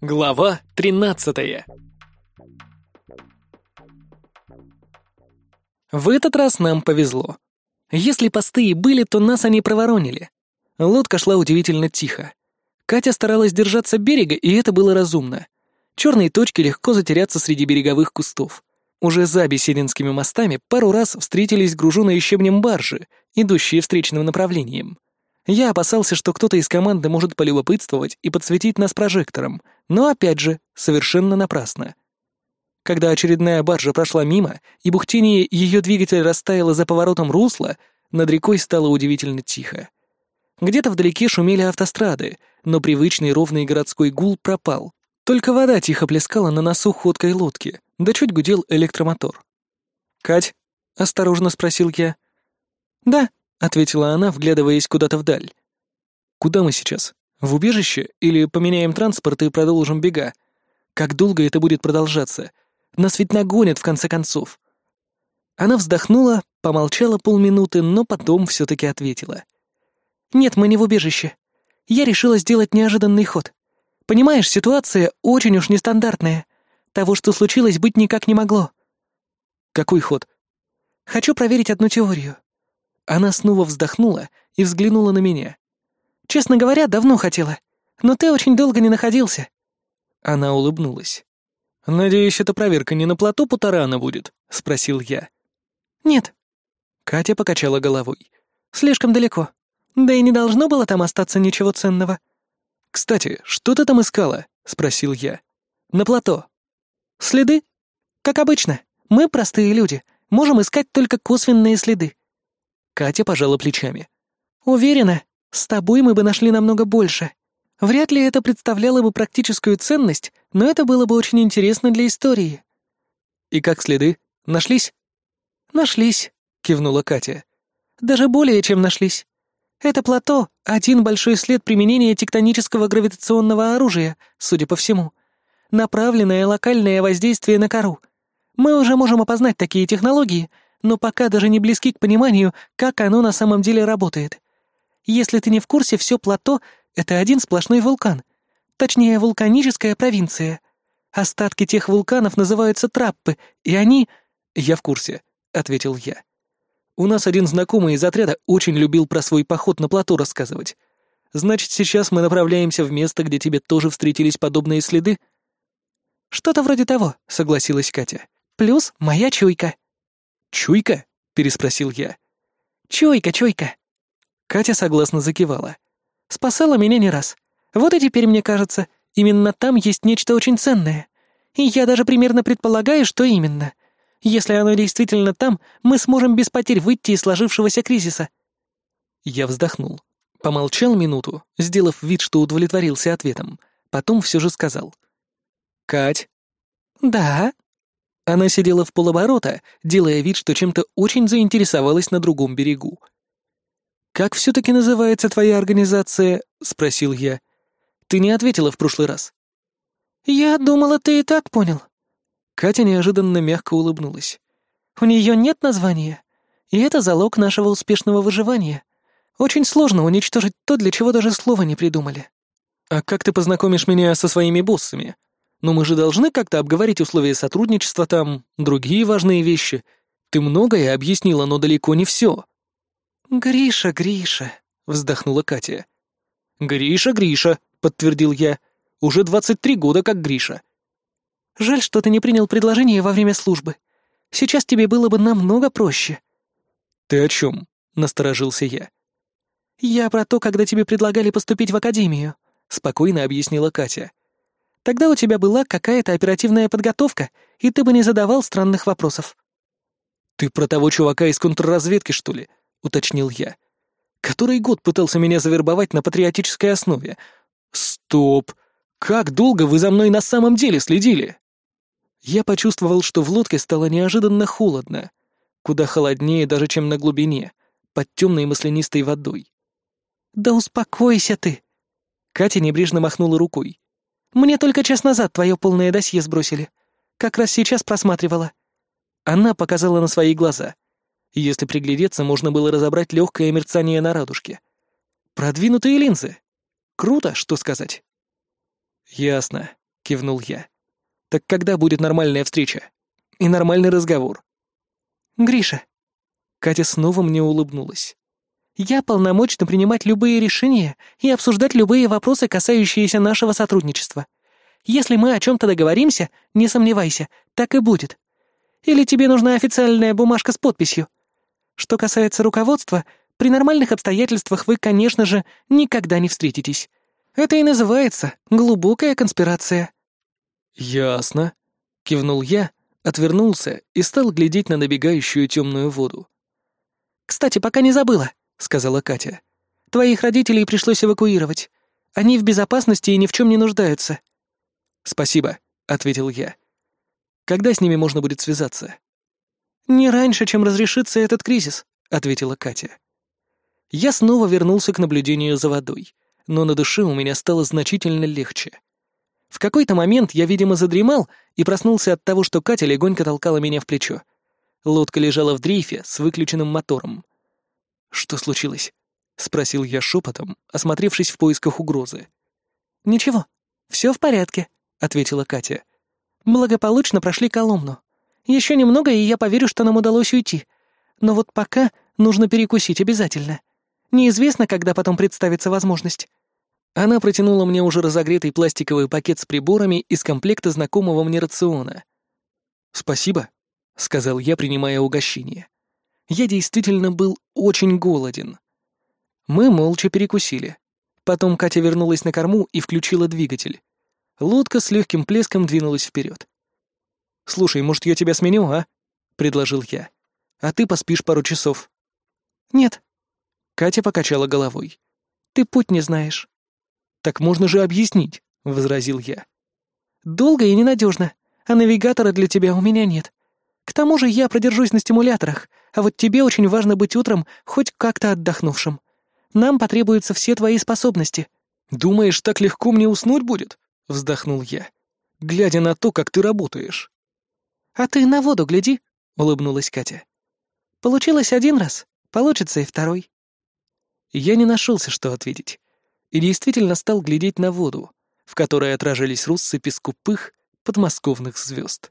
Глава тринадцатая В этот раз нам повезло. Если посты и были, то нас они проворонили. Лодка шла удивительно тихо. Катя старалась держаться берега, и это было разумно. Черные точки легко затеряться среди береговых кустов. Уже за Бесединскими мостами пару раз встретились груженые щебнем баржи, идущие встречным направлением. Я опасался, что кто-то из команды может полюбопытствовать и подсветить нас прожектором, но, опять же, совершенно напрасно. Когда очередная баржа прошла мимо, и бухтение ее двигателя растаяло за поворотом русла, над рекой стало удивительно тихо. Где-то вдалеке шумели автострады, но привычный ровный городской гул пропал. Только вода тихо плескала на носу ходкой лодки, да чуть гудел электромотор. «Кать?» — осторожно спросил я. «Да», — ответила она, вглядываясь куда-то вдаль. «Куда мы сейчас? В убежище? Или поменяем транспорт и продолжим бега? Как долго это будет продолжаться? Нас ведь нагонят, в конце концов». Она вздохнула, помолчала полминуты, но потом все-таки ответила. «Нет, мы не в убежище. Я решила сделать неожиданный ход. Понимаешь, ситуация очень уж нестандартная. Того, что случилось, быть никак не могло». «Какой ход?» «Хочу проверить одну теорию». Она снова вздохнула и взглянула на меня. «Честно говоря, давно хотела. Но ты очень долго не находился». Она улыбнулась. «Надеюсь, эта проверка не на плоту Путарана будет?» — спросил я. «Нет». Катя покачала головой. «Слишком далеко. Да и не должно было там остаться ничего ценного». «Кстати, что ты там искала?» — спросил я. «На плато». «Следы? Как обычно. Мы, простые люди, можем искать только косвенные следы». Катя пожала плечами. «Уверена, с тобой мы бы нашли намного больше. Вряд ли это представляло бы практическую ценность, но это было бы очень интересно для истории». «И как следы? Нашлись?» «Нашлись», — кивнула Катя. «Даже более чем нашлись. Это плато — один большой след применения тектонического гравитационного оружия, судя по всему. Направленное локальное воздействие на кору. Мы уже можем опознать такие технологии, но пока даже не близки к пониманию, как оно на самом деле работает. Если ты не в курсе, все плато — это один сплошной вулкан. Точнее, вулканическая провинция. Остатки тех вулканов называются траппы, и они... «Я в курсе», — ответил я. У нас один знакомый из отряда очень любил про свой поход на плато рассказывать. Значит, сейчас мы направляемся в место, где тебе тоже встретились подобные следы?» «Что-то вроде того», — согласилась Катя. «Плюс моя чуйка». «Чуйка?» — переспросил я. «Чуйка, чуйка». Катя согласно закивала. «Спасала меня не раз. Вот и теперь, мне кажется, именно там есть нечто очень ценное. И я даже примерно предполагаю, что именно — если оно действительно там, мы сможем без потерь выйти из сложившегося кризиса». Я вздохнул. Помолчал минуту, сделав вид, что удовлетворился ответом. Потом все же сказал. «Кать?» «Да?» Она сидела в полоборота, делая вид, что чем-то очень заинтересовалась на другом берегу. «Как все-таки называется твоя организация?» — спросил я. «Ты не ответила в прошлый раз». «Я думала, ты и так понял», Катя неожиданно мягко улыбнулась. «У нее нет названия, и это залог нашего успешного выживания. Очень сложно уничтожить то, для чего даже слова не придумали». «А как ты познакомишь меня со своими боссами? Ну мы же должны как-то обговорить условия сотрудничества там, другие важные вещи. Ты многое объяснила, но далеко не все». «Гриша, Гриша», — вздохнула Катя. «Гриша, Гриша», — подтвердил я. «Уже двадцать три года как Гриша. Жаль, что ты не принял предложение во время службы. Сейчас тебе было бы намного проще». «Ты о чем?» — насторожился я. «Я про то, когда тебе предлагали поступить в академию», — спокойно объяснила Катя. «Тогда у тебя была какая-то оперативная подготовка, и ты бы не задавал странных вопросов». «Ты про того чувака из контрразведки, что ли?» — уточнил я. «Который год пытался меня завербовать на патриотической основе. Стоп! Как долго вы за мной на самом деле следили?» Я почувствовал, что в лодке стало неожиданно холодно, куда холоднее даже, чем на глубине, под темной маслянистой водой. «Да успокойся ты!» Катя небрежно махнула рукой. «Мне только час назад твое полное досье сбросили. Как раз сейчас просматривала». Она показала на свои глаза. Если приглядеться, можно было разобрать легкое мерцание на радужке. «Продвинутые линзы!» Круто, что сказать. Ясно, кивнул я. Так когда будет нормальная встреча? И нормальный разговор? Гриша. Катя снова мне улыбнулась. Я полномочна принимать любые решения и обсуждать любые вопросы, касающиеся нашего сотрудничества. Если мы о чем-то договоримся, не сомневайся, так и будет. Или тебе нужна официальная бумажка с подписью? Что касается руководства, при нормальных обстоятельствах вы, конечно же, никогда не встретитесь. Это и называется глубокая конспирация». «Ясно», — кивнул я, отвернулся и стал глядеть на набегающую темную воду. «Кстати, пока не забыла», — сказала Катя. «Твоих родителей пришлось эвакуировать. Они в безопасности и ни в чем не нуждаются». «Спасибо», — ответил я. «Когда с ними можно будет связаться?» «Не раньше, чем разрешится этот кризис», — ответила Катя. Я снова вернулся к наблюдению за водой, но на душе у меня стало значительно легче. В какой-то момент я, видимо, задремал и проснулся от того, что Катя легонько толкала меня в плечо. Лодка лежала в дрейфе с выключенным мотором. «Что случилось?» — спросил я шепотом, осмотревшись в поисках угрозы. «Ничего, все в порядке», — ответила Катя. «Благополучно прошли Коломну. Еще немного, и я поверю, что нам удалось уйти. Но вот пока нужно перекусить обязательно. Неизвестно, когда потом представится возможность». Она протянула мне уже разогретый пластиковый пакет с приборами из комплекта знакомого мне рациона. «Спасибо», — сказал я, принимая угощение. Я действительно был очень голоден. Мы молча перекусили. Потом Катя вернулась на корму и включила двигатель. Лодка с легким плеском двинулась вперед. «Слушай, может, я тебя сменю, а?» — предложил я. «А ты поспишь пару часов». «Нет», Катя покачала головой. «Ты путь не знаешь». «Так можно же объяснить», — возразил я. «Долго и ненадежно, а навигатора для тебя у меня нет. К тому же я продержусь на стимуляторах, а вот тебе очень важно быть утром хоть как-то отдохнувшим. Нам потребуются все твои способности». «Думаешь, так легко мне уснуть будет?» — вздохнул я, глядя на то, как ты работаешь. «А ты на воду гляди», — улыбнулась Катя. «Получилось один раз, получится и второй». Я не нашелся, что ответить, и действительно стал глядеть на воду, в которой отражались россыпи скупых подмосковных звезд.